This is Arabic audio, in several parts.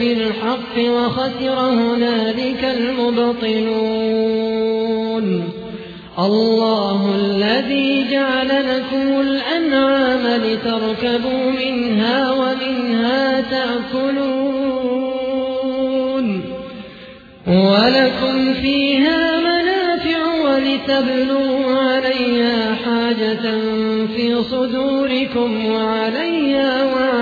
بالحق وخسر هنالك المبطلون. الله الذي جعل لكم الأنعام لتركبوا منها ومنها تأكلون. ولكم فيها منافع ولتبلوا عليها حاجة في صدوركم وعليها وعلى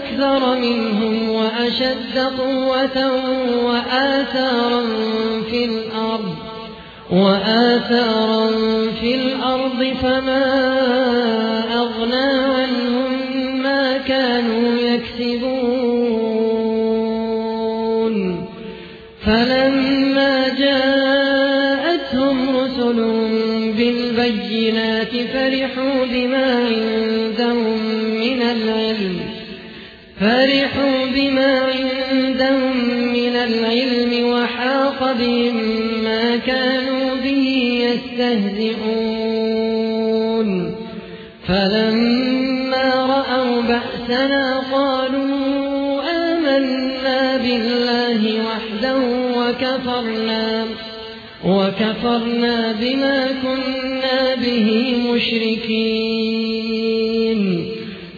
أكثر منهم وأشد قوة وآثارا في الأرض وآثارا في الأرض فما أغنى عنهم ما كانوا يكسبون. فلما جاءتهم رسل بالبينات فرحوا بما عندهم من العلم. فرحوا بما عندهم من العلم وحاق بهم ما كانوا به يستهزئون. فلما رأوا بأسنا قالوا آمنا بالله وحده وكفرنا وكفرنا بما كنا به مشركين.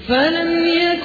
فلم يك